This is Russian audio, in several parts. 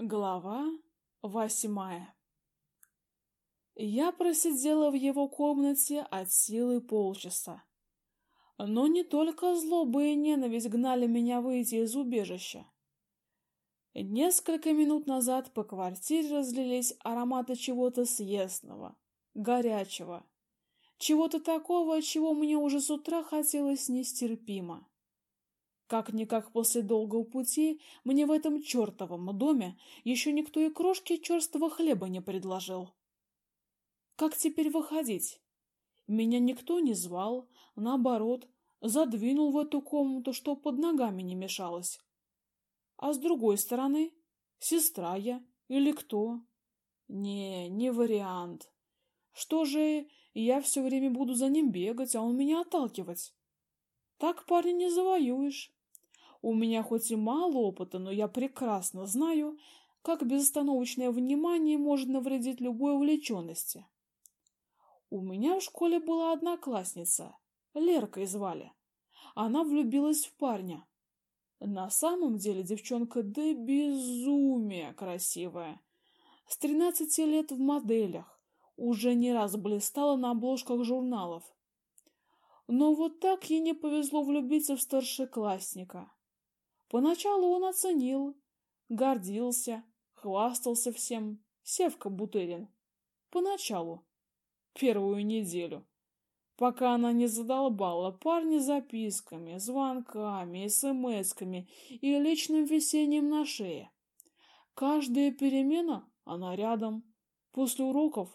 Глава восьмая Я просидела в его комнате от силы полчаса. Но не только злоба и ненависть гнали меня выйти из убежища. Несколько минут назад по квартире разлились ароматы чего-то съестного, горячего, чего-то такого, чего мне уже с утра хотелось нестерпимо. Как-никак после долгого пути мне в этом чертовом доме еще никто и крошки черствого хлеба не предложил. Как теперь выходить? Меня никто не звал, наоборот, задвинул в эту комнату, что под ногами не мешалось. А с другой стороны, сестра я или кто? Не, не вариант. Что же, я все время буду за ним бегать, а он меня отталкивать? Так парня не завоюешь. У меня хоть и мало опыта, но я прекрасно знаю, как безостановочное внимание может навредить любой увлеченности. У меня в школе была одноклассница, Леркой звали. Она влюбилась в парня. На самом деле девчонка до безумия красивая. С тринадцати лет в моделях, уже не раз блистала на обложках журналов. Но вот так ей не повезло влюбиться в старшеклассника. Поначалу он оценил, гордился, хвастался всем, Севка Бутырин. Поначалу. Первую неделю. Пока она не задолбала парня записками, звонками, смсками и личным висением на шее. Каждая перемена она рядом. После уроков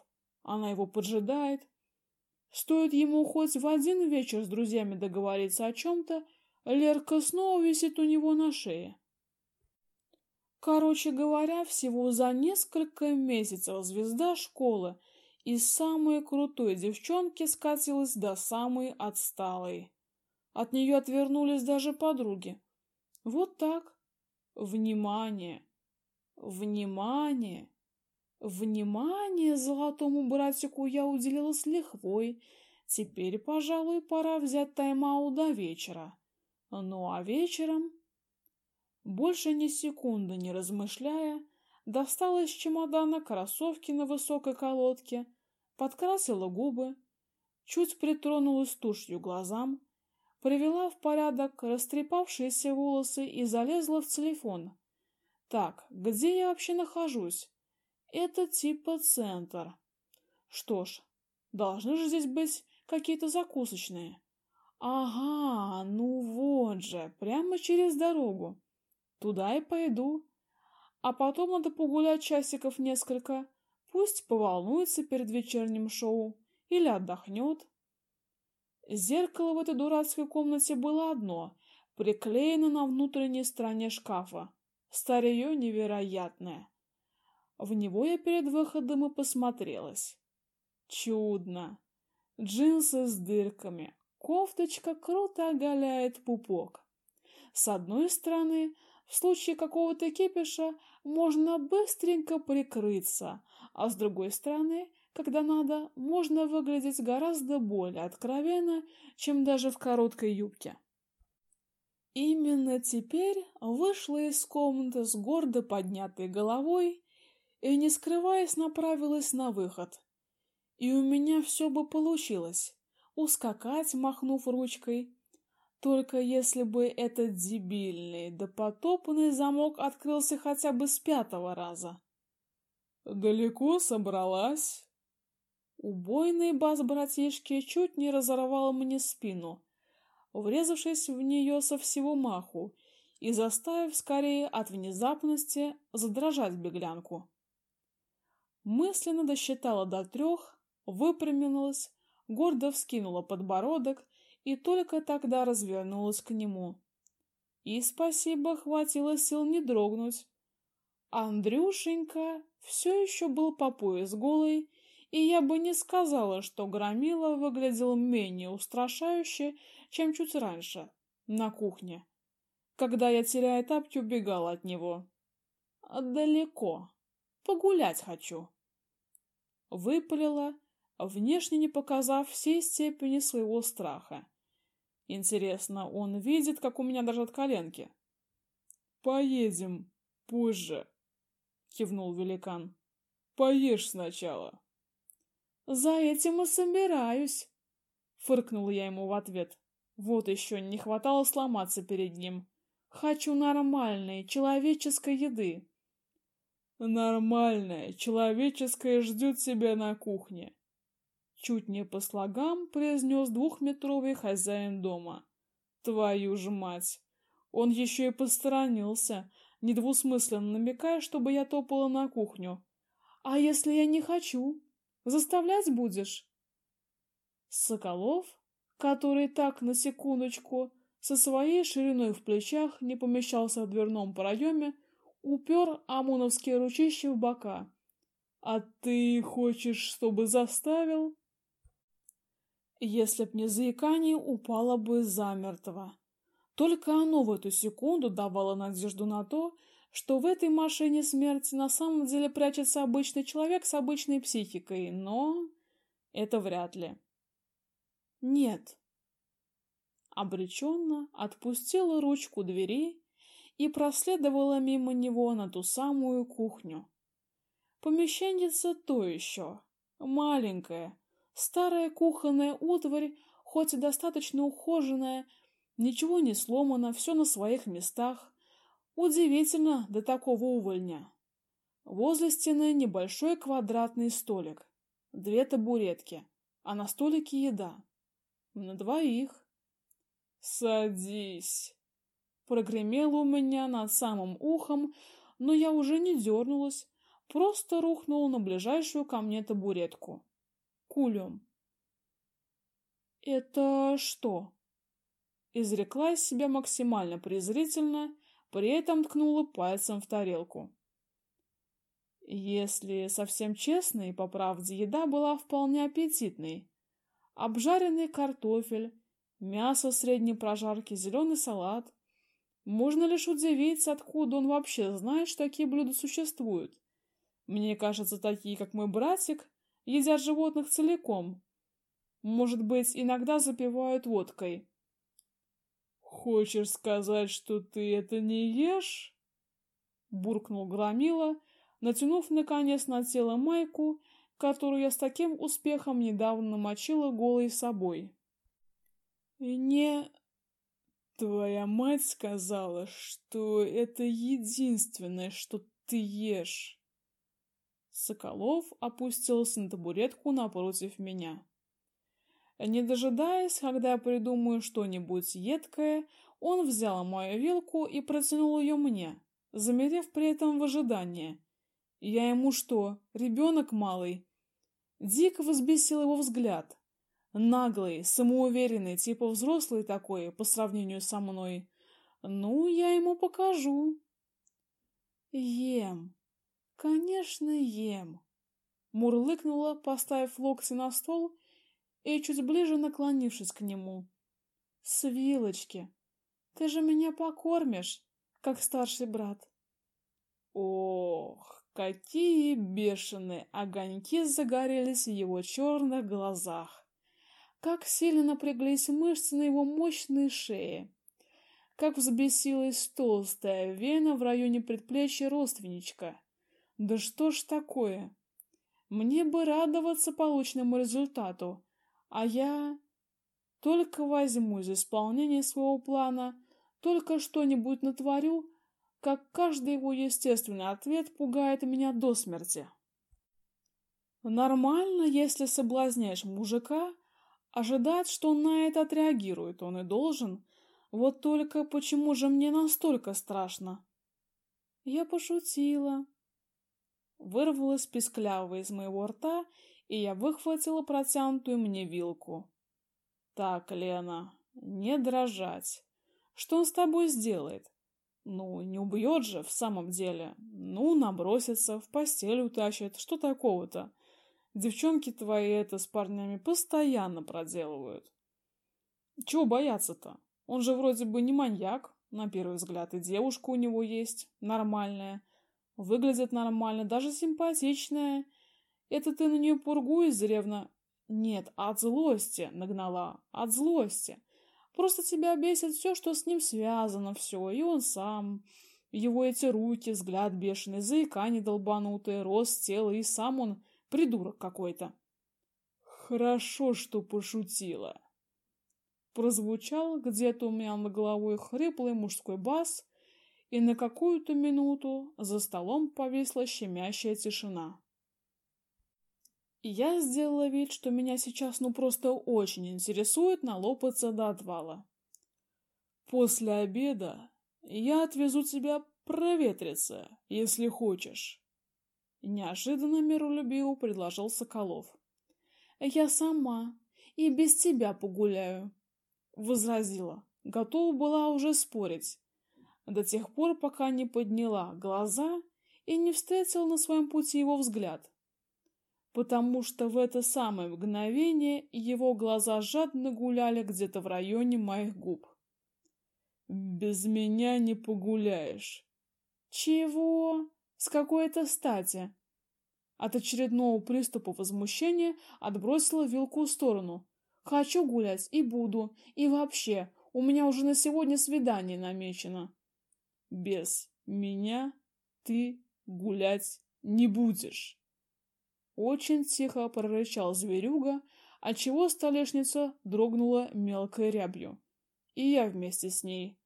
она его поджидает. Стоит ему хоть в один вечер с друзьями договориться о чем-то, Лерка снова висит у него на шее. Короче говоря, всего за несколько месяцев звезда школы из самой крутой девчонки скатилась до самой отсталой. От нее отвернулись даже подруги. Вот так. Внимание! Внимание! Внимание золотому братику я уделила с лихвой. Теперь, пожалуй, пора взять тайм-аут до вечера. Ну а вечером, больше ни секунды не размышляя, достала из чемодана кроссовки на высокой колодке, подкрасила губы, чуть притронулась тушью глазам, привела в порядок растрепавшиеся волосы и залезла в телефон. Так, где я вообще нахожусь? Это типа центр. Что ж, должны же здесь быть какие-то закусочные. Ага, ну вот же, прямо через дорогу. Туда и пойду. А потом надо погулять часиков несколько. Пусть поволнуется перед вечерним шоу или отдохнет. Зеркало в этой дурацкой комнате было одно, приклеено на внутренней стороне шкафа. Старье невероятное. В него я перед выходом и посмотрелась. Чудно. Джинсы с дырками, Кофточка круто оголяет пупок. С одной стороны, в случае какого-то кипиша можно быстренько прикрыться, а с другой стороны, когда надо, можно выглядеть гораздо более откровенно, чем даже в короткой юбке. Именно теперь вышла из комнаты с гордо поднятой головой и, не скрываясь, направилась на выход. И у меня все бы получилось ускакать, махнув ручкой. Только если бы этот дебильный, допотопный замок открылся хотя бы с пятого раза. «Далеко собралась?» Убойный бас братишки чуть не разорвал мне спину, врезавшись в нее со всего маху и заставив скорее от внезапности задрожать беглянку. Мысленно досчитала до трех, выпрямилась, гордо вскинула подбородок и только тогда развернулась к нему. И спасибо, хватило сил не дрогнуть. Андрюшенька все еще был по пояс голый, и я бы не сказала, что Громила выглядел менее устрашающе, чем чуть раньше, на кухне, когда я, теряя тапки, убегала от него. Далеко. Погулять хочу. Выпалила, внешне не показав всей степени своего страха. Интересно, он видит, как у меня дрожат коленки? Поедем позже. кивнул великан. Поешь сначала. За этим и собираюсь, фыркнул я ему в ответ. Вот еще не хватало сломаться перед ним. Хочу нормальной, человеческой еды. Нормальная, человеческая ждет тебя на кухне. Чуть не по слогам произнес двухметровый хозяин дома. Твою ж мать! Он еще и посторонился, недвусмысленно намекая, чтобы я топала на кухню. А если я не хочу? Заставлять будешь? Соколов, который так на секундочку со своей шириной в плечах не помещался в дверном проеме, упер ОМОНовские ручища в бока. «А ты хочешь, чтобы заставил?» Если б не заикание, упала бы замертво. Только оно в эту секунду давало надежду на то, что в этой машине смерти на самом деле прячется обычный человек с обычной психикой, но это вряд ли. Нет. Обреченно отпустила ручку двери и проследовала мимо него на ту самую кухню. Помещенница то еще, маленькая, старая кухонная утварь, хоть и достаточно ухоженная, ничего не сломано, все на своих местах. Удивительно до такого увольня. Возле стены небольшой квадратный столик, две табуретки, а на столике еда. На двоих. «Садись!» Прогремело у меня над самым ухом, но я уже не дернулась, просто рухнула на ближайшую ко мне табуретку. Кулем. «Это что?» Изрекла из себя максимально презрительно, при этом ткнула пальцем в тарелку. Если совсем честно и по правде, еда была вполне аппетитной. Обжаренный картофель, мясо средней прожарки, зеленый салат, можно лишь удивиться, откуда он вообще знает, что такие блюда существуют. Мне кажется, такие, как мой братик, едят животных целиком. Может быть, иногда запивают водкой. Хочешь сказать, что ты это не ешь? буркнул Громила, натянув наконец на тело майку, которую я с таким успехом недавно намочила голой собой. Не Твоя мать сказала, что это единственное, что ты ешь. Соколов опустился на табуретку напротив меня. Не дожидаясь, когда я придумаю что-нибудь едкое, он взял мою вилку и протянул ее мне, замерев при этом в ожидании. Я ему что, ребенок малый? Дико возбесил его взгляд. Наглый, самоуверенный, типа взрослый такой по сравнению со мной. Ну, я ему покажу. Ем. Конечно, ем. Мурлыкнула, поставив локти на стол и чуть ближе наклонившись к нему. С вилочки. Ты же меня покормишь, как старший брат. Ох, какие бешеные огоньки загорелись в его черных глазах как сильно напряглись мышцы на его мощной шее, как взбесилась толстая вена в районе предплечья родственничка. Да что ж такое? Мне бы радоваться полученному результату, а я только возьму за исполнение своего плана, только что-нибудь натворю, как каждый его естественный ответ пугает меня до смерти. Нормально, если соблазняешь мужика, Ожидать, что на это отреагирует, он и должен. Вот только почему же мне настолько страшно? Я пошутила. Вырвалась пискляво из моего рта, и я выхватила протянутую мне вилку. Так, Лена, не дрожать. Что он с тобой сделает? Ну, не убьет же в самом деле. Ну, набросится, в постель утащит. Что такого-то? Девчонки твои это с парнями постоянно проделывают. Чего бояться-то? Он же вроде бы не маньяк, на первый взгляд, и девушка у него есть, нормальная. Выглядит нормально, даже симпатичная. Это ты на нее пургу из. Нет, от злости нагнала, от злости. Просто тебя бесит все, что с ним связано, все, и он сам. Его эти руки, взгляд бешеный, заикание долбанутое, рост тела, и сам он придурок какой-то. Хорошо, что пошутила. Прозвучал где-то у меня над головой хриплый мужской бас, и на какую-то минуту за столом повисла щемящая тишина. Я сделала вид, что меня сейчас ну просто очень интересует налопаться до отвала. После обеда я отвезу тебя проветриться, если хочешь. Неожиданно миролюбиво предложил Соколов. Я сама и без тебя погуляю, возразила. Готова была уже спорить. До тех пор, пока не подняла глаза и не встретила на своем пути его взгляд. Потому что в это самое мгновение его глаза жадно гуляли где-то в районе моих губ. Без меня не погуляешь. Чего? С какой это стати? От очередного приступа возмущения отбросила вилку в сторону. Хочу гулять и буду. И вообще, у меня уже на сегодня свидание намечено. Без меня ты гулять не будешь. Очень тихо прорычал зверюга, отчего столешница дрогнула мелкой рябью. И я вместе с ней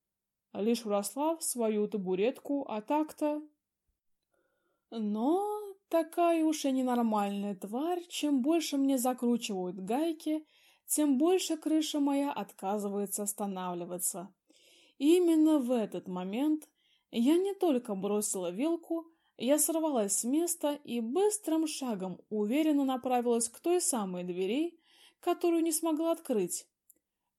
лишь вросла в свою табуретку, а так-то... Но такая уж и ненормальная тварь, чем больше мне закручивают гайки, тем больше крыша моя отказывается останавливаться. И именно в этот момент я не только бросила вилку, я сорвалась с места и быстрым шагом уверенно направилась к той самой двери, которую не смогла открыть.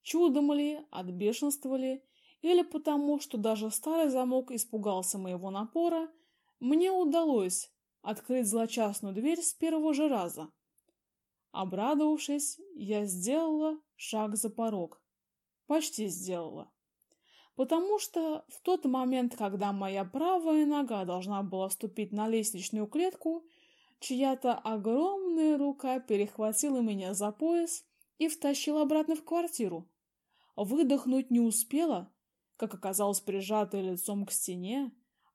Чудом ли, от бешенства ли, или потому, что даже старый замок испугался моего напора, мне удалось открыть злочастную дверь с первого же раза. Обрадовавшись, я сделала шаг за порог. Почти сделала. Потому что в тот момент, когда моя правая нога должна была ступить на лестничную клетку, чья-то огромная рука перехватила меня за пояс и втащила обратно в квартиру. Выдохнуть не успела, как оказалось прижатая лицом к стене,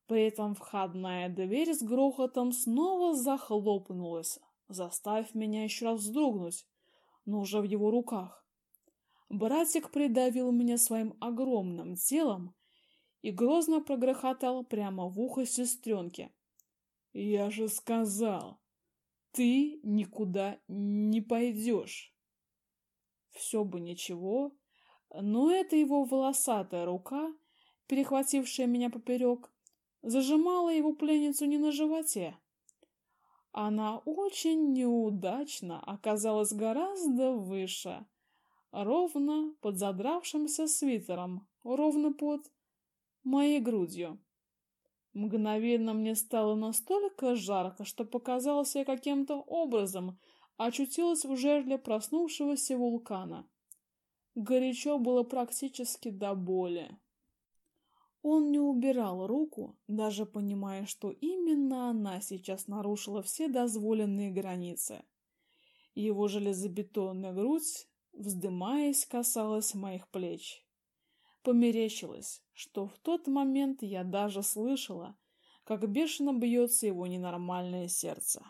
при этом входная дверь с грохотом снова захлопнулась, заставив меня еще раз вздрогнуть, но уже в его руках. Братик придавил меня своим огромным телом и грозно прогрохотал прямо в ухо сестренке. «Я же сказал, ты никуда не пойдешь!» Все бы ничего, но эта его волосатая рука, перехватившая меня поперек, зажимала его пленницу не на животе. Она очень неудачно оказалась гораздо выше, ровно под задравшимся свитером, ровно под моей грудью. Мгновенно мне стало настолько жарко, что показалось я каким-то образом очутилась в жерле проснувшегося вулкана. Горячо было практически до боли. Он не убирал руку, даже понимая, что именно она сейчас нарушила все дозволенные границы. Его железобетонная грудь, вздымаясь, касалась моих плеч. Померещилось, что в тот момент я даже слышала, как бешено бьется его ненормальное сердце.